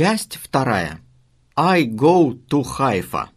Часть вторая. I go to Haifa.